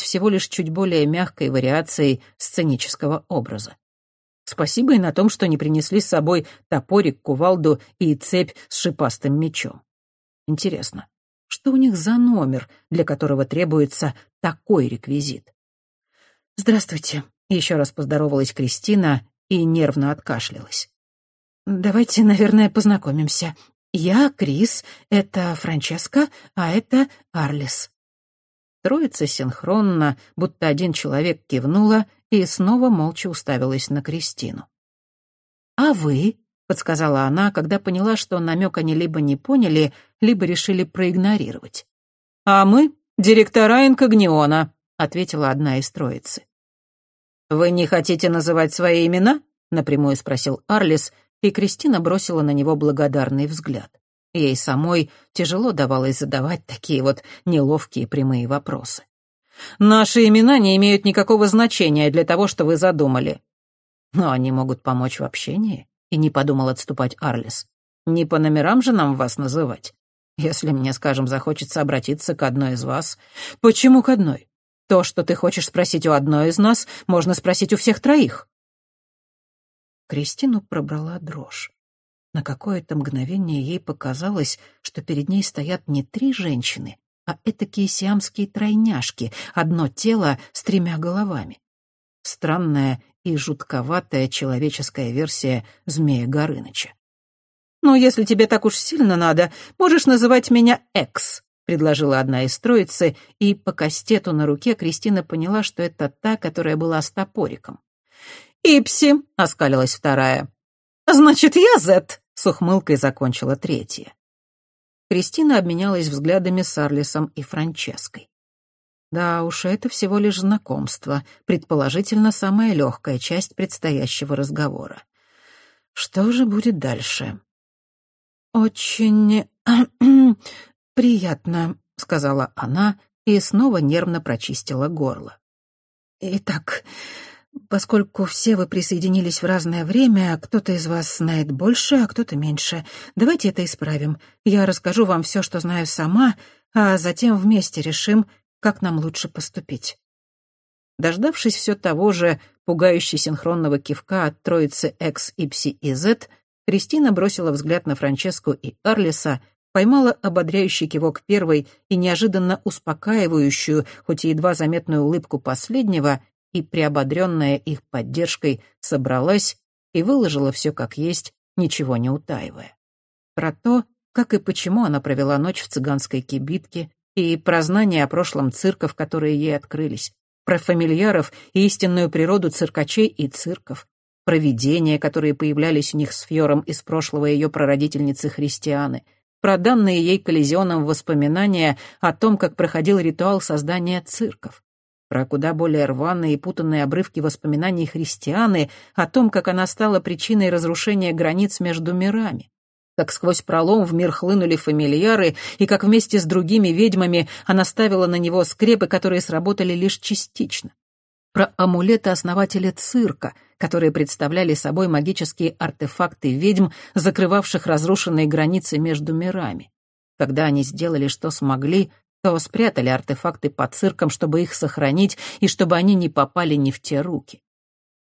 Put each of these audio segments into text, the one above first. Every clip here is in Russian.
всего лишь чуть более мягкой вариацией сценического образа. Спасибо и на том, что не принесли с собой топорик, кувалду и цепь с шипастым мечом. Интересно, что у них за номер, для которого требуется такой реквизит? «Здравствуйте», — еще раз поздоровалась Кристина и нервно откашлялась. «Давайте, наверное, познакомимся. Я Крис, это Франческа, а это Арлис». Троица синхронно, будто один человек кивнула и снова молча уставилась на Кристину. «А вы?» — подсказала она, когда поняла, что намек они либо не поняли, либо решили проигнорировать. «А мы — директора инкогниона», — ответила одна из троицы. «Вы не хотите называть свои имена?» — напрямую спросил Арлис, и Кристина бросила на него благодарный взгляд. Ей самой тяжело давалось задавать такие вот неловкие прямые вопросы. «Наши имена не имеют никакого значения для того, что вы задумали». «Но они могут помочь в общении», — и не подумал отступать Арлис. «Не по номерам же нам вас называть. Если мне, скажем, захочется обратиться к одной из вас...» «Почему к одной? То, что ты хочешь спросить у одной из нас, можно спросить у всех троих». Кристину пробрала дрожь. На какое-то мгновение ей показалось, что перед ней стоят не три женщины, а этакие сиамские тройняшки, одно тело с тремя головами. Странная и жутковатая человеческая версия змея Горыныча. «Ну, если тебе так уж сильно надо, можешь называть меня Экс», — предложила одна из троицы, и по кастету на руке Кристина поняла, что это та, которая была с топориком. «Ипси», — оскалилась вторая. «Значит, я Зет», с ухмылкой закончила третья. Кристина обменялась взглядами с Арлисом и Франческой. Да уж, это всего лишь знакомство, предположительно, самая легкая часть предстоящего разговора. Что же будет дальше? «Очень приятно», — сказала она и снова нервно прочистила горло. «Итак, Поскольку все вы присоединились в разное время, кто-то из вас знает больше, а кто-то меньше. Давайте это исправим. Я расскажу вам все, что знаю сама, а затем вместе решим, как нам лучше поступить». Дождавшись все того же пугающе синхронного кивка от троицы X, Y и Z, Кристина бросила взгляд на Франческу и Арлиса, поймала ободряющий кивок первой и неожиданно успокаивающую, хоть и едва заметную улыбку последнего, и, приободренная их поддержкой, собралась и выложила все как есть, ничего не утаивая. Про то, как и почему она провела ночь в цыганской кибитке, и про знания о прошлом цирков, которые ей открылись, про фамильяров и истинную природу циркачей и цирков, про видения, которые появлялись у них с Фьором из прошлого ее прародительницы Христианы, про данные ей коллизионом воспоминания о том, как проходил ритуал создания цирков, про куда более рваные и путанные обрывки воспоминаний христианы о том, как она стала причиной разрушения границ между мирами, как сквозь пролом в мир хлынули фамильяры, и как вместе с другими ведьмами она ставила на него скрепы, которые сработали лишь частично. Про амулеты основателя цирка, которые представляли собой магические артефакты ведьм, закрывавших разрушенные границы между мирами. Когда они сделали, что смогли, то спрятали артефакты под цирком, чтобы их сохранить и чтобы они не попали не в те руки.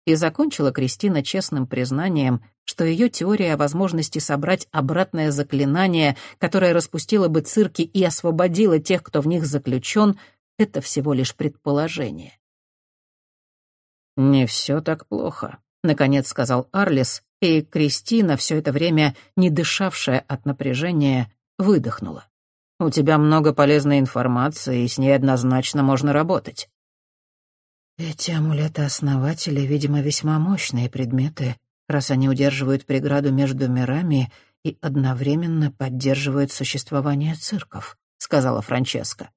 И закончила Кристина честным признанием, что ее теория о возможности собрать обратное заклинание, которое распустило бы цирки и освободило тех, кто в них заключен, это всего лишь предположение. «Не все так плохо», — наконец сказал Арлис, и Кристина, все это время не дышавшая от напряжения, выдохнула. У тебя много полезной информации, и с ней однозначно можно работать». «Эти амулеты-основатели, видимо, весьма мощные предметы, раз они удерживают преграду между мирами и одновременно поддерживают существование цирков», — сказала Франческа.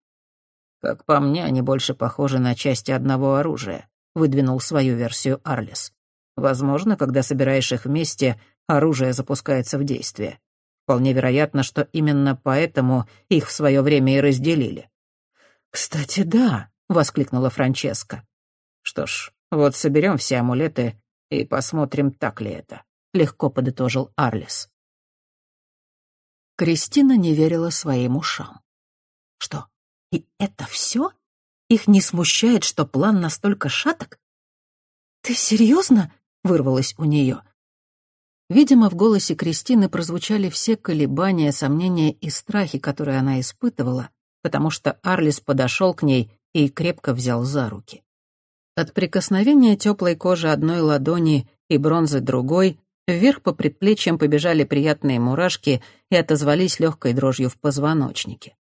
«Как по мне, они больше похожи на части одного оружия», — выдвинул свою версию Арлис. «Возможно, когда собираешь их вместе, оружие запускается в действие. Вполне вероятно, что именно поэтому их в свое время и разделили. «Кстати, да», — воскликнула Франческа. «Что ж, вот соберем все амулеты и посмотрим, так ли это», — легко подытожил Арлис. Кристина не верила своим ушам. «Что, и это все? Их не смущает, что план настолько шаток? «Ты серьезно?» — вырвалось у нее. Видимо, в голосе Кристины прозвучали все колебания, сомнения и страхи, которые она испытывала, потому что Арлис подошел к ней и крепко взял за руки. От прикосновения теплой кожи одной ладони и бронзы другой вверх по предплечьям побежали приятные мурашки и отозвались легкой дрожью в позвоночнике.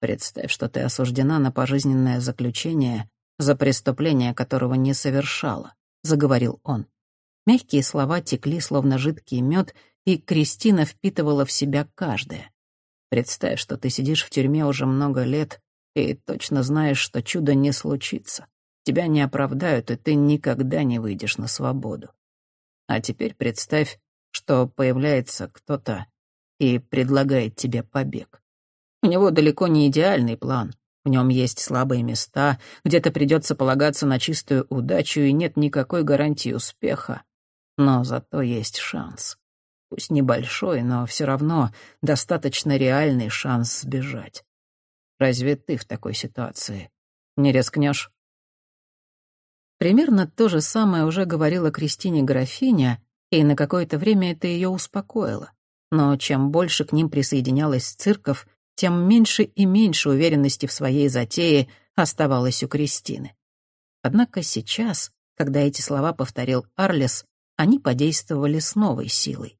Представь, что ты осуждена на пожизненное заключение за преступление, которого не совершала, заговорил он. Мягкие слова текли, словно жидкий мед, и Кристина впитывала в себя каждое. Представь, что ты сидишь в тюрьме уже много лет и точно знаешь, что чудо не случится. Тебя не оправдают, и ты никогда не выйдешь на свободу. А теперь представь, что появляется кто-то и предлагает тебе побег. У него далеко не идеальный план. В нем есть слабые места, где-то придется полагаться на чистую удачу, и нет никакой гарантии успеха. Но зато есть шанс. Пусть небольшой, но все равно достаточно реальный шанс сбежать. Разве ты в такой ситуации не рискнешь? Примерно то же самое уже говорила Кристине графиня, и на какое-то время это ее успокоило. Но чем больше к ним присоединялось цирков, тем меньше и меньше уверенности в своей затее оставалось у Кристины. Однако сейчас, когда эти слова повторил Арлес, они подействовали с новой силой.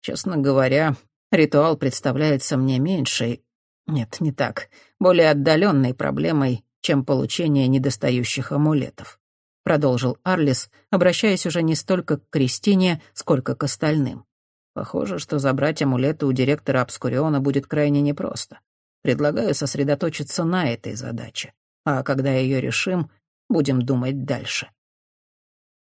Честно говоря, ритуал представляется мне меньшей, нет, не так. Более отдаленной проблемой, чем получение недостающих амулетов. Продолжил Арлис, обращаясь уже не столько к Кристине, сколько к остальным. Похоже, что забрать амулеты у директора Обскуриона будет крайне непросто. Предлагаю сосредоточиться на этой задаче. А когда ее решим, будем думать дальше.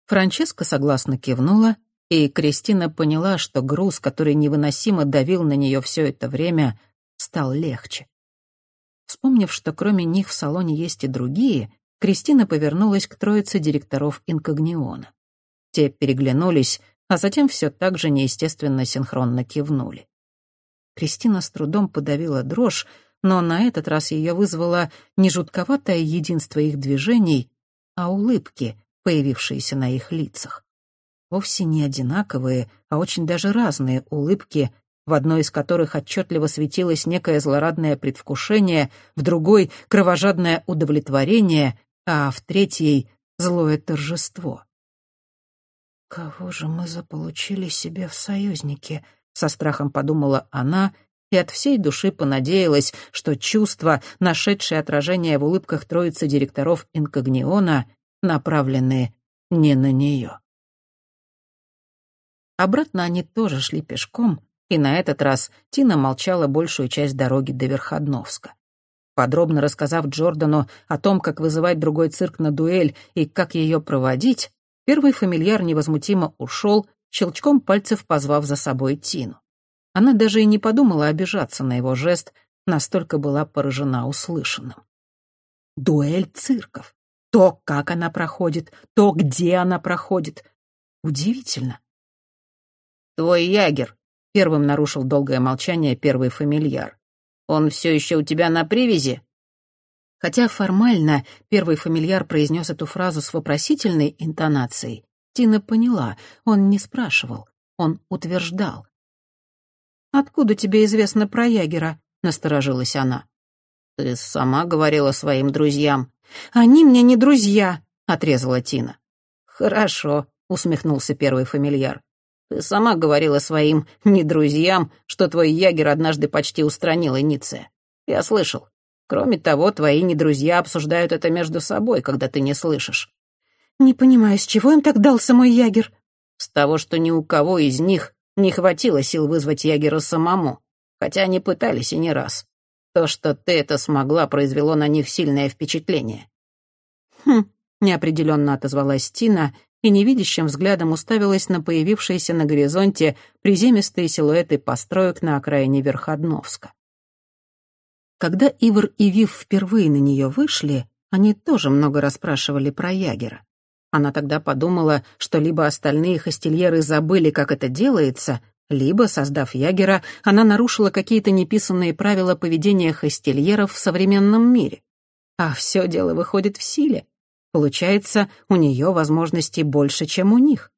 Франческа согласно кивнула, и Кристина поняла, что груз, который невыносимо давил на нее все это время, стал легче. Вспомнив, что кроме них в салоне есть и другие, Кристина повернулась к троице директоров инкогниона. Те переглянулись, а затем все так же неестественно синхронно кивнули. Кристина с трудом подавила дрожь, но на этот раз ее вызвало не жутковатое единство их движений, а улыбки, появившиеся на их лицах. Вовсе не одинаковые, а очень даже разные улыбки, в одной из которых отчетливо светилось некое злорадное предвкушение, в другой — кровожадное удовлетворение, а в третьей — злое торжество. «Кого же мы заполучили себе в союзнике?» — со страхом подумала она и от всей души понадеялась, что чувства, нашедшие отражение в улыбках троицы директоров инкогниона, направлены не на нее. Обратно они тоже шли пешком, и на этот раз Тина молчала большую часть дороги до Верходновска. Подробно рассказав Джордану о том, как вызывать другой цирк на дуэль и как ее проводить, первый фамильяр невозмутимо ушел, щелчком пальцев позвав за собой Тину. Она даже и не подумала обижаться на его жест, настолько была поражена услышанным. Дуэль цирков. То, как она проходит, то, где она проходит. Удивительно. «Твой ягер», Первым нарушил долгое молчание первый фамильяр. «Он все еще у тебя на привязи?» Хотя формально первый фамильяр произнес эту фразу с вопросительной интонацией, Тина поняла, он не спрашивал, он утверждал. «Откуда тебе известно про Ягера?» — насторожилась она. «Ты сама говорила своим друзьям». «Они мне не друзья», — отрезала Тина. «Хорошо», — усмехнулся первый фамильяр. Ты сама говорила своим не друзьям, что твой ягер однажды почти устранил Иниция. Я слышал. Кроме того, твои недрузья обсуждают это между собой, когда ты не слышишь. Не понимаю, с чего им так дался мой ягер? С того, что ни у кого из них не хватило сил вызвать ягера самому, хотя они пытались и не раз. То, что ты это смогла, произвело на них сильное впечатление. Хм, неопределенно отозвалась Тина и невидящим взглядом уставилась на появившиеся на горизонте приземистые силуэты построек на окраине Верходновска. Когда Ивар и Вив впервые на нее вышли, они тоже много расспрашивали про Ягера. Она тогда подумала, что либо остальные хостельеры забыли, как это делается, либо, создав Ягера, она нарушила какие-то неписанные правила поведения хостельеров в современном мире. А все дело выходит в силе. Получается, у нее возможностей больше, чем у них.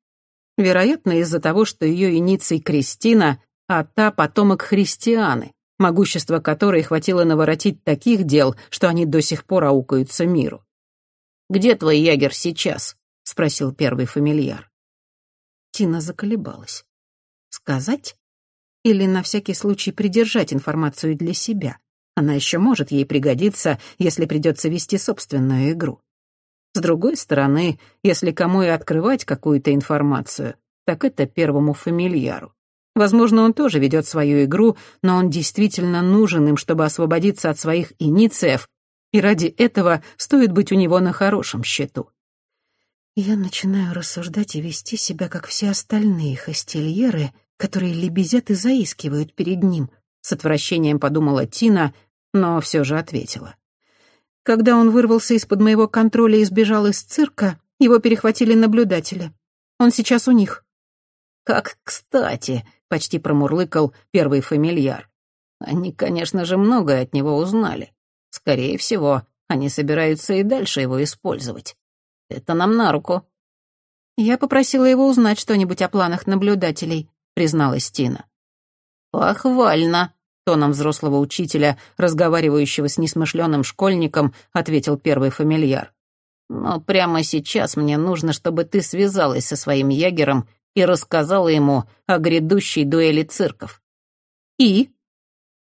Вероятно, из-за того, что ее иниций Кристина, а та — потомок христианы, могущество которой хватило наворотить таких дел, что они до сих пор аукаются миру. «Где твой ягер сейчас?» — спросил первый фамильяр. Тина заколебалась. Сказать? Или на всякий случай придержать информацию для себя? Она еще может ей пригодиться, если придется вести собственную игру. С другой стороны, если кому и открывать какую-то информацию, так это первому фамильяру. Возможно, он тоже ведет свою игру, но он действительно нужен им, чтобы освободиться от своих инициев, и ради этого стоит быть у него на хорошем счету. Я начинаю рассуждать и вести себя, как все остальные хостельеры, которые лебезят и заискивают перед ним, с отвращением подумала Тина, но все же ответила. Когда он вырвался из-под моего контроля и сбежал из цирка, его перехватили наблюдатели. Он сейчас у них. «Как кстати», — почти промурлыкал первый фамильяр. «Они, конечно же, многое от него узнали. Скорее всего, они собираются и дальше его использовать. Это нам на руку». «Я попросила его узнать что-нибудь о планах наблюдателей», — призналась Тина. «Похвально», тоном взрослого учителя, разговаривающего с несмышленым школьником, ответил первый фамильяр. «Но прямо сейчас мне нужно, чтобы ты связалась со своим ягером и рассказала ему о грядущей дуэли цирков». «И?»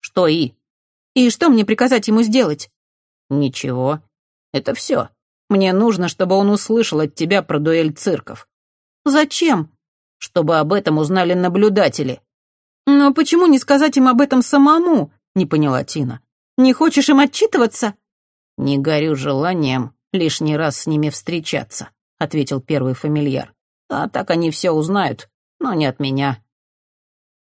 «Что «и»?» «И что мне приказать ему сделать?» «Ничего. Это все. Мне нужно, чтобы он услышал от тебя про дуэль цирков». «Зачем?» «Чтобы об этом узнали наблюдатели». «Но почему не сказать им об этом самому?» — не поняла Тина. «Не хочешь им отчитываться?» «Не горю желанием лишний раз с ними встречаться», — ответил первый фамильяр. «А так они все узнают, но не от меня».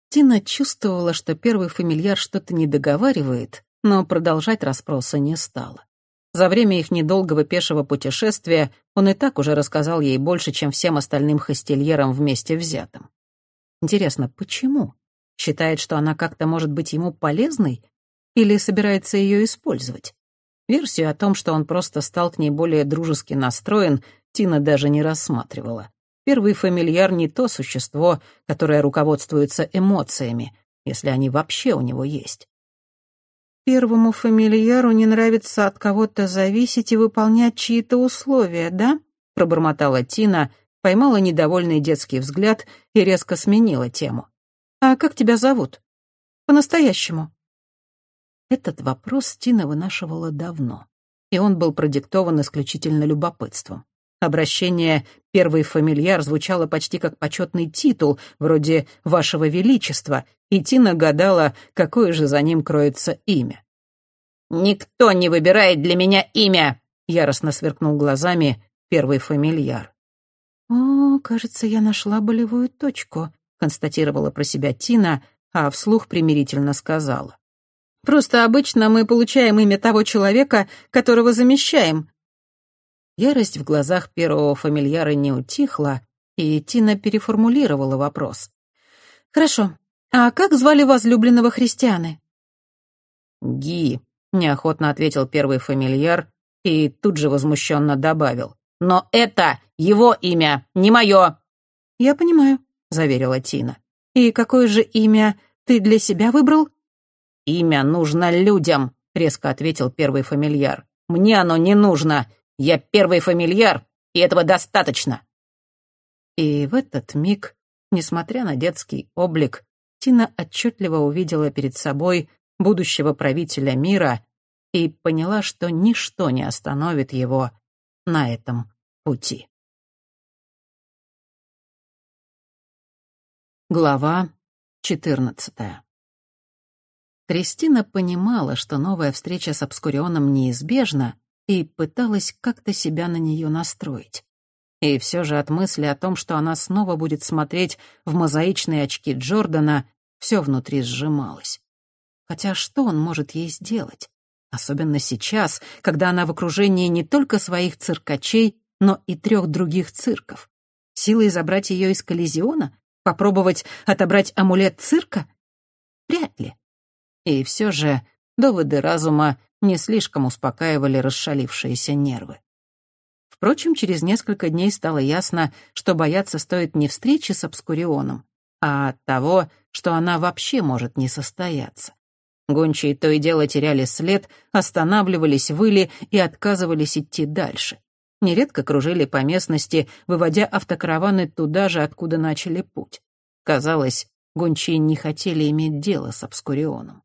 Тина чувствовала, что первый фамильяр что-то не договаривает, но продолжать расспросы не стала. За время их недолгого пешего путешествия он и так уже рассказал ей больше, чем всем остальным хостельерам вместе взятым. Интересно, почему? Считает, что она как-то может быть ему полезной? Или собирается ее использовать? Версию о том, что он просто стал к ней более дружески настроен, Тина даже не рассматривала. Первый фамильяр не то существо, которое руководствуется эмоциями, если они вообще у него есть. Первому фамильяру не нравится от кого-то зависеть и выполнять чьи-то условия, да? Пробормотала Тина, поймала недовольный детский взгляд и резко сменила тему. «А как тебя зовут? По-настоящему?» Этот вопрос Тина вынашивала давно, и он был продиктован исключительно любопытством. Обращение «первый фамильяр» звучало почти как почетный титул, вроде «Вашего Величества», и Тина гадала, какое же за ним кроется имя. «Никто не выбирает для меня имя!» — яростно сверкнул глазами первый фамильяр. «О, кажется, я нашла болевую точку», констатировала про себя Тина, а вслух примирительно сказала. «Просто обычно мы получаем имя того человека, которого замещаем». Ярость в глазах первого фамильяра не утихла, и Тина переформулировала вопрос. «Хорошо. А как звали возлюбленного христианы?» «Ги», — неохотно ответил первый фамильяр и тут же возмущенно добавил. «Но это его имя, не мое!» «Я понимаю», заверила Тина. «И какое же имя ты для себя выбрал?» «Имя нужно людям», — резко ответил первый фамильяр. «Мне оно не нужно. Я первый фамильяр, и этого достаточно». И в этот миг, несмотря на детский облик, Тина отчетливо увидела перед собой будущего правителя мира и поняла, что ничто не остановит его на этом пути. Глава 14 Кристина понимала, что новая встреча с Обскурионом неизбежна, и пыталась как-то себя на нее настроить. И все же от мысли о том, что она снова будет смотреть в мозаичные очки Джордана, все внутри сжималось. Хотя что он может ей сделать? Особенно сейчас, когда она в окружении не только своих циркачей, но и трех других цирков. Силой забрать ее из коллизиона? Попробовать отобрать амулет цирка? Вряд ли. И все же доводы разума не слишком успокаивали расшалившиеся нервы. Впрочем, через несколько дней стало ясно, что бояться стоит не встречи с Обскурионом, а того, что она вообще может не состояться. Гончие то и дело теряли след, останавливались, выли и отказывались идти дальше. Нередко кружили по местности, выводя автокараваны туда же, откуда начали путь. Казалось, гончие не хотели иметь дело с Обскурионом.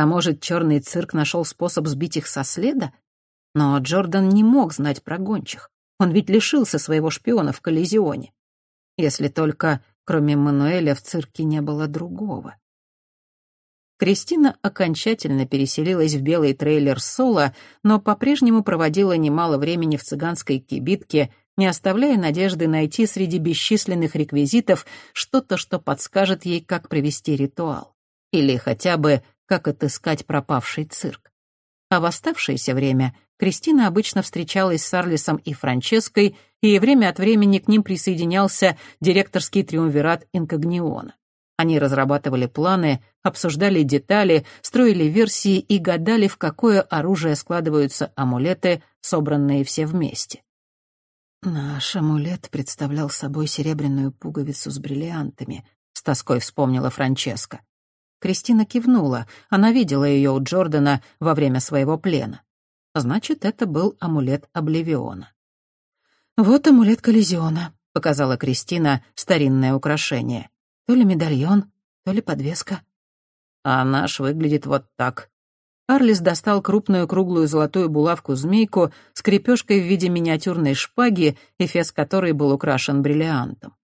А может, черный цирк нашел способ сбить их со следа? Но Джордан не мог знать про гончих. Он ведь лишился своего шпиона в Коллизионе. Если только, кроме Мануэля, в цирке не было другого. Кристина окончательно переселилась в белый трейлер Соло, но по-прежнему проводила немало времени в цыганской кибитке, не оставляя надежды найти среди бесчисленных реквизитов что-то, что подскажет ей, как провести ритуал. Или хотя бы, как отыскать пропавший цирк. А в оставшееся время Кристина обычно встречалась с Арлисом и Франческой, и время от времени к ним присоединялся директорский триумвират Инкогниона. Они разрабатывали планы, обсуждали детали, строили версии и гадали, в какое оружие складываются амулеты, собранные все вместе. «Наш амулет представлял собой серебряную пуговицу с бриллиантами», — с тоской вспомнила Франческа. Кристина кивнула. Она видела ее у Джордана во время своего плена. Значит, это был амулет Обливиона. «Вот амулет Коллизиона», — показала Кристина старинное украшение. То ли медальон, то ли подвеска. А наш выглядит вот так. Арлис достал крупную круглую золотую булавку-змейку с крепежкой в виде миниатюрной шпаги, эфес которой был украшен бриллиантом.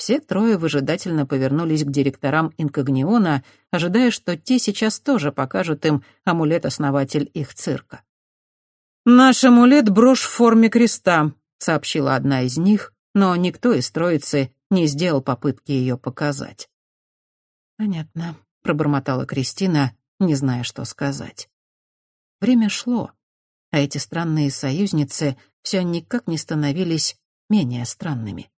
Все трое выжидательно повернулись к директорам Инкогниона, ожидая, что те сейчас тоже покажут им амулет-основатель их цирка. «Наш амулет — брошь в форме креста», — сообщила одна из них, но никто из троицы не сделал попытки ее показать. «Понятно», — пробормотала Кристина, не зная, что сказать. Время шло, а эти странные союзницы все никак не становились менее странными.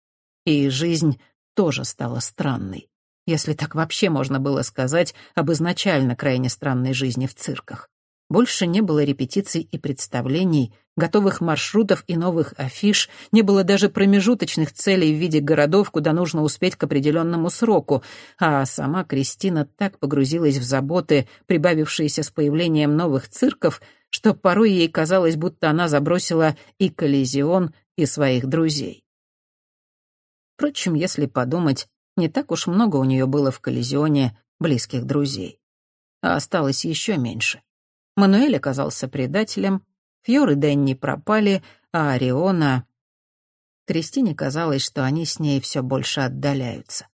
И жизнь тоже стала странной, если так вообще можно было сказать об изначально крайне странной жизни в цирках. Больше не было репетиций и представлений, готовых маршрутов и новых афиш, не было даже промежуточных целей в виде городов, куда нужно успеть к определенному сроку, а сама Кристина так погрузилась в заботы, прибавившиеся с появлением новых цирков, что порой ей казалось, будто она забросила и коллизион, и своих друзей. Впрочем, если подумать, не так уж много у нее было в коллизионе близких друзей. А осталось еще меньше. Мануэль оказался предателем, Фьор и Дэнни пропали, а Ориона... Кристине казалось, что они с ней все больше отдаляются.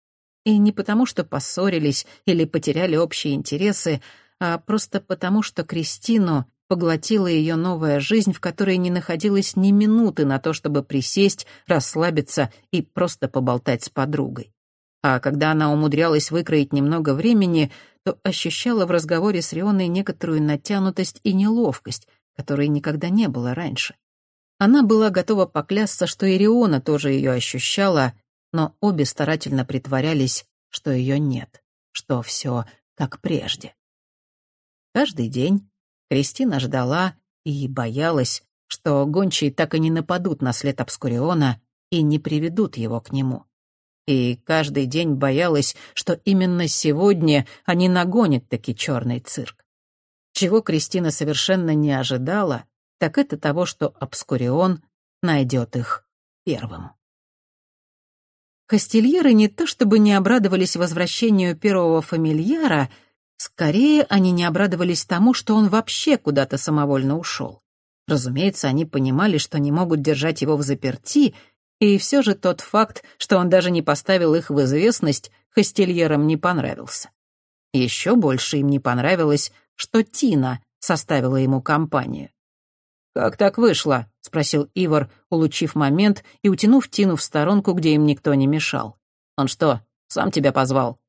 И не потому, что поссорились или потеряли общие интересы, а просто потому, что Кристину поглотила ее новая жизнь, в которой не находилось ни минуты на то, чтобы присесть, расслабиться и просто поболтать с подругой. А когда она умудрялась выкроить немного времени, то ощущала в разговоре с Рионой некоторую натянутость и неловкость, которой никогда не было раньше. Она была готова поклясться, что и Риона тоже ее ощущала, но обе старательно притворялись, что ее нет, что все как прежде. Каждый день Кристина ждала и боялась, что гончие так и не нападут на след Обскуриона и не приведут его к нему и каждый день боялась, что именно сегодня они нагонят таки черный цирк. Чего Кристина совершенно не ожидала, так это того, что Обскурион найдет их первым. Хостельеры не то чтобы не обрадовались возвращению первого фамильяра, скорее они не обрадовались тому, что он вообще куда-то самовольно ушел. Разумеется, они понимали, что не могут держать его в заперти — и все же тот факт, что он даже не поставил их в известность, хостельерам не понравился. Еще больше им не понравилось, что Тина составила ему компанию. «Как так вышло?» — спросил Ивар, улучив момент и утянув Тину в сторонку, где им никто не мешал. «Он что, сам тебя позвал?»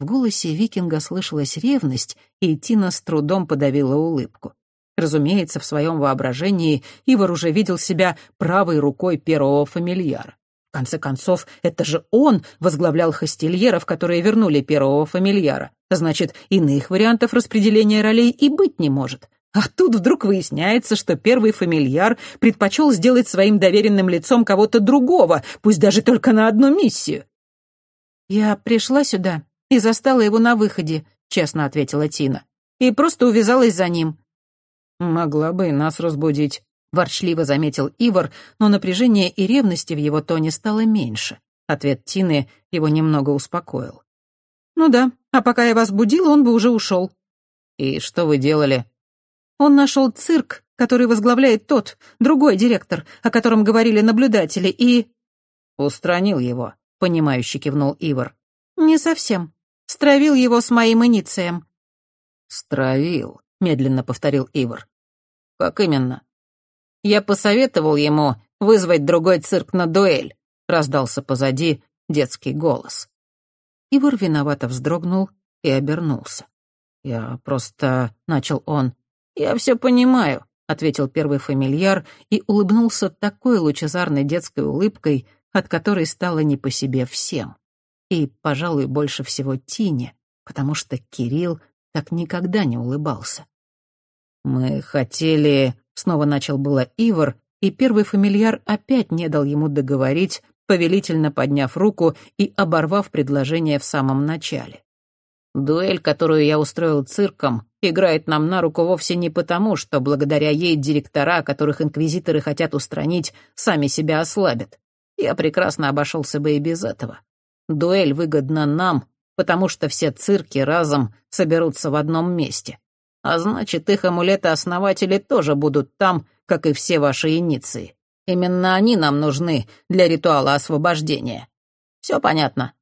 В голосе викинга слышалась ревность, и Тина с трудом подавила улыбку. Разумеется, в своем воображении Ивар уже видел себя правой рукой первого фамильяра. В конце концов, это же он возглавлял хостельеров, которые вернули первого фамильяра. Значит, иных вариантов распределения ролей и быть не может. А тут вдруг выясняется, что первый фамильяр предпочел сделать своим доверенным лицом кого-то другого, пусть даже только на одну миссию. «Я пришла сюда и застала его на выходе», — честно ответила Тина, «и просто увязалась за ним». «Могла бы и нас разбудить», — ворчливо заметил Ивар, но напряжение и ревности в его тоне стало меньше. Ответ Тины его немного успокоил. «Ну да, а пока я вас будила, он бы уже ушел». «И что вы делали?» Он нашел цирк, который возглавляет тот, другой директор, о котором говорили наблюдатели, и...» «Устранил его», — понимающе кивнул Ивар. «Не совсем. Стравил его с моим иницием». «Стравил», — медленно повторил Ивар. «Как именно?» «Я посоветовал ему вызвать другой цирк на дуэль», — раздался позади детский голос. Ивар виновато вздрогнул и обернулся. «Я просто...» — начал он. «Я все понимаю», — ответил первый фамильяр и улыбнулся такой лучезарной детской улыбкой, от которой стало не по себе всем. И, пожалуй, больше всего Тине, потому что Кирилл так никогда не улыбался. «Мы хотели...» — снова начал было Ивар, и первый фамильяр опять не дал ему договорить, повелительно подняв руку и оборвав предложение в самом начале. Дуэль, которую я устроил цирком, играет нам на руку вовсе не потому, что благодаря ей директора, которых инквизиторы хотят устранить, сами себя ослабят. Я прекрасно обошелся бы и без этого. Дуэль выгодна нам, потому что все цирки разом соберутся в одном месте. А значит, их амулеты-основатели тоже будут там, как и все ваши иниции. Именно они нам нужны для ритуала освобождения. Все понятно?»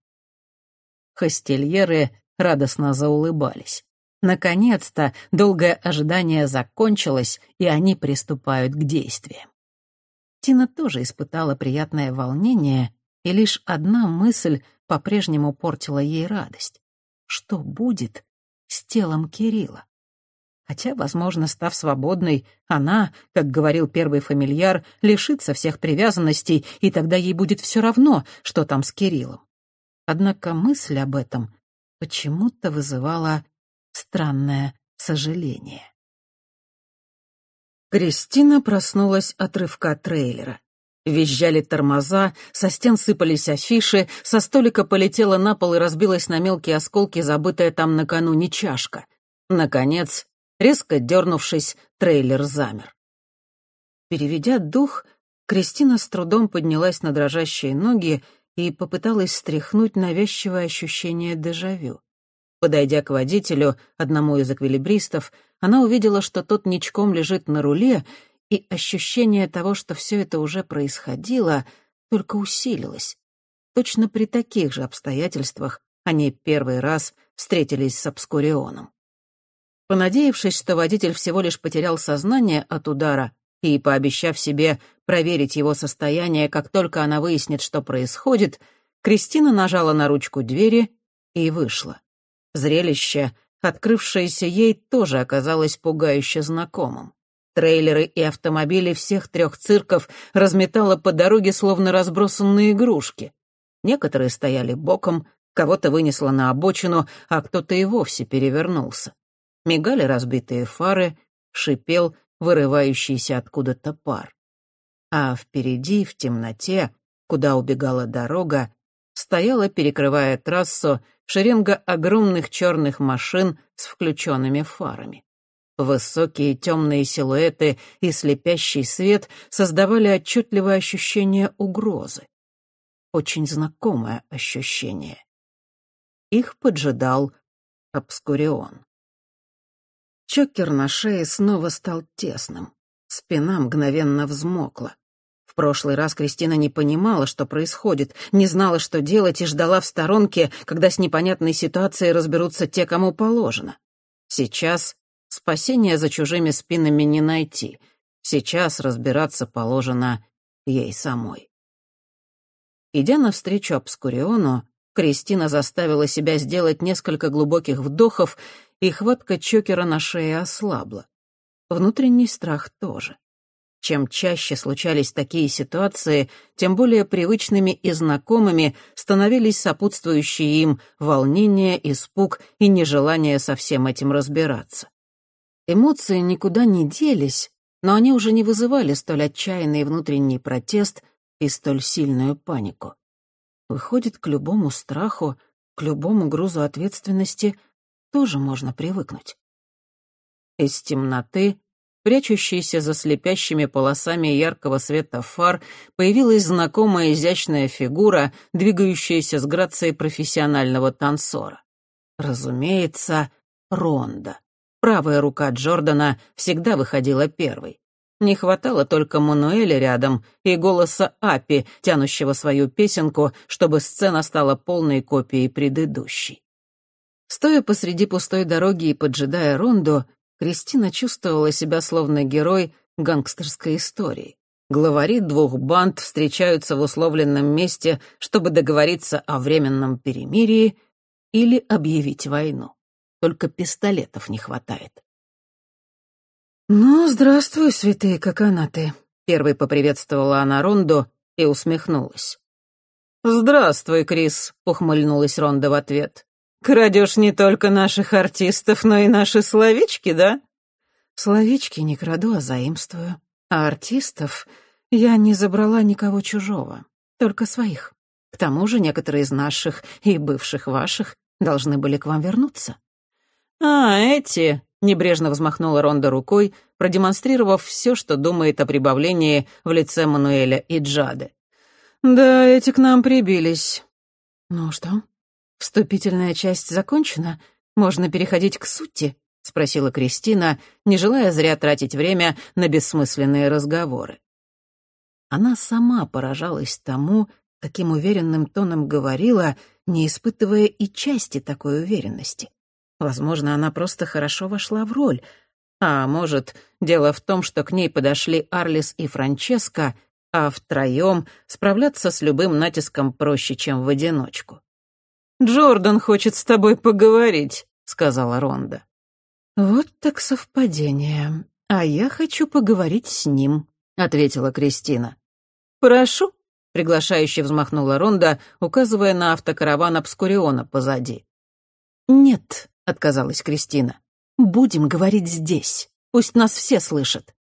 Хостельеры радостно заулыбались. Наконец-то долгое ожидание закончилось, и они приступают к действиям. Тина тоже испытала приятное волнение, и лишь одна мысль по-прежнему портила ей радость. Что будет с телом Кирилла? Хотя, возможно, став свободной, она, как говорил первый фамильяр, лишится всех привязанностей, и тогда ей будет все равно, что там с Кириллом. Однако мысль об этом почему-то вызывала странное сожаление. Кристина проснулась от рывка трейлера. Визжали тормоза, со стен сыпались афиши, со столика полетела на пол и разбилась на мелкие осколки, забытая там накануне чашка. Наконец, резко дернувшись, трейлер замер. Переведя дух, Кристина с трудом поднялась на дрожащие ноги и попыталась стряхнуть навязчивое ощущение дежавю. Подойдя к водителю, одному из эквилибристов, она увидела, что тот ничком лежит на руле, и ощущение того, что все это уже происходило, только усилилось. Точно при таких же обстоятельствах они первый раз встретились с Обскурионом. Понадеявшись, что водитель всего лишь потерял сознание от удара, и, пообещав себе проверить его состояние, как только она выяснит, что происходит, Кристина нажала на ручку двери и вышла. Зрелище, открывшееся ей, тоже оказалось пугающе знакомым. Трейлеры и автомобили всех трех цирков разметало по дороге, словно разбросанные игрушки. Некоторые стояли боком, кого-то вынесло на обочину, а кто-то и вовсе перевернулся. Мигали разбитые фары, шипел вырывающийся откуда-то пар. А впереди, в темноте, куда убегала дорога, стояла, перекрывая трассу, шеренга огромных черных машин с включенными фарами. Высокие темные силуэты и слепящий свет создавали отчетливое ощущение угрозы. Очень знакомое ощущение. Их поджидал Обскурион. Чокер на шее снова стал тесным. Спина мгновенно взмокла. В прошлый раз Кристина не понимала, что происходит, не знала, что делать и ждала в сторонке, когда с непонятной ситуацией разберутся те, кому положено. Сейчас спасения за чужими спинами не найти. Сейчас разбираться положено ей самой. Идя навстречу Обскуриону, Кристина заставила себя сделать несколько глубоких вдохов и хватка чокера на шее ослабла. Внутренний страх тоже. Чем чаще случались такие ситуации, тем более привычными и знакомыми становились сопутствующие им волнение, испуг и нежелание со всем этим разбираться. Эмоции никуда не делись, но они уже не вызывали столь отчаянный внутренний протест и столь сильную панику. Выходит, к любому страху, к любому грузу ответственности тоже можно привыкнуть. Из темноты прячущейся за слепящими полосами яркого света фар, появилась знакомая изящная фигура, двигающаяся с грацией профессионального танцора. Разумеется, Ронда. Правая рука Джордана всегда выходила первой. Не хватало только Мануэля рядом и голоса Апи, тянущего свою песенку, чтобы сцена стала полной копией предыдущей. Стоя посреди пустой дороги и поджидая Ронду, Кристина чувствовала себя словно герой гангстерской истории. Главари двух банд встречаются в условленном месте, чтобы договориться о временном перемирии или объявить войну. Только пистолетов не хватает. «Ну, здравствуй, святые каканаты», — первой поприветствовала она Ронду и усмехнулась. «Здравствуй, Крис», — ухмыльнулась Ронда в ответ. Крадешь не только наших артистов, но и наши словечки, да?» «Словечки не краду, а заимствую. А артистов я не забрала никого чужого, только своих. К тому же некоторые из наших и бывших ваших должны были к вам вернуться». «А, эти...» — небрежно взмахнула Ронда рукой, продемонстрировав все, что думает о прибавлении в лице Мануэля и Джады. «Да, эти к нам прибились». «Ну что, «Вступительная часть закончена? Можно переходить к сути?» — спросила Кристина, не желая зря тратить время на бессмысленные разговоры. Она сама поражалась тому, каким уверенным тоном говорила, не испытывая и части такой уверенности. Возможно, она просто хорошо вошла в роль. А может, дело в том, что к ней подошли Арлис и Франческо, а втроем справляться с любым натиском проще, чем в одиночку. «Джордан хочет с тобой поговорить», — сказала Ронда. «Вот так совпадение. А я хочу поговорить с ним», — ответила Кристина. «Прошу», — приглашающе взмахнула Ронда, указывая на автокараван Обскуриона позади. «Нет», — отказалась Кристина. «Будем говорить здесь. Пусть нас все слышат».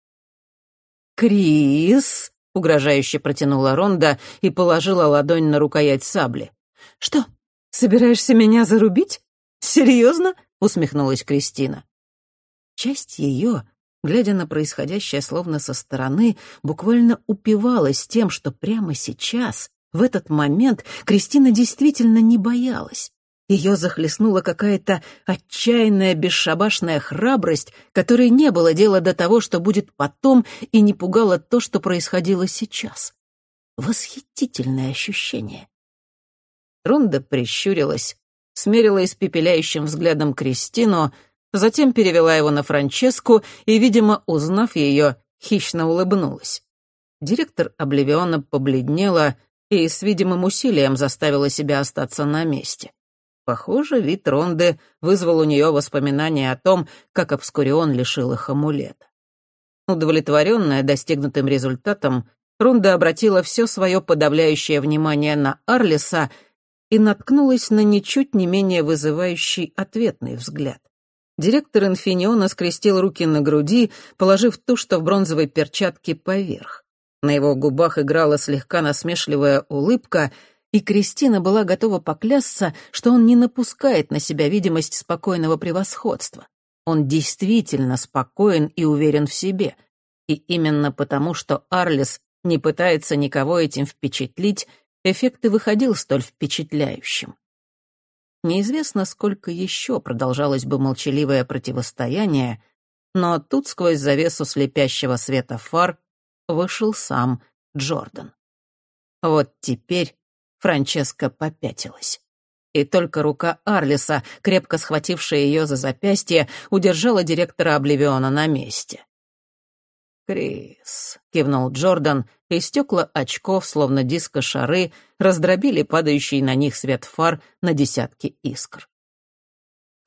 «Крис», — угрожающе протянула Ронда и положила ладонь на рукоять сабли. «Что?» Собираешься меня зарубить? Серьезно?» — усмехнулась Кристина. Часть ее, глядя на происходящее словно со стороны, буквально упивалась тем, что прямо сейчас, в этот момент, Кристина действительно не боялась. Ее захлестнула какая-то отчаянная бесшабашная храбрость, которой не было дела до того, что будет потом, и не пугало то, что происходило сейчас. Восхитительное ощущение. Ронда прищурилась, смерила испепеляющим взглядом Кристину, затем перевела его на Франческу и, видимо, узнав ее, хищно улыбнулась. Директор Обливиона побледнела и с видимым усилием заставила себя остаться на месте. Похоже, вид Ронды вызвал у нее воспоминания о том, как Обскурион лишил их амулета. Удовлетворенная достигнутым результатом, Ронда обратила все свое подавляющее внимание на Арлиса — и наткнулась на ничуть не менее вызывающий ответный взгляд. Директор Инфиниона скрестил руки на груди, положив ту, что в бронзовой перчатке, поверх. На его губах играла слегка насмешливая улыбка, и Кристина была готова поклясться, что он не напускает на себя видимость спокойного превосходства. Он действительно спокоен и уверен в себе. И именно потому, что Арлис не пытается никого этим впечатлить, эффект и выходил столь впечатляющим. Неизвестно, сколько еще продолжалось бы молчаливое противостояние, но тут сквозь завесу слепящего света фар вышел сам Джордан. Вот теперь Франческа попятилась. И только рука Арлиса, крепко схватившая ее за запястье, удержала директора Обливиона на месте. «Крис», — кивнул Джордан, и стекла очков, словно диско-шары, раздробили падающий на них свет фар на десятки искр.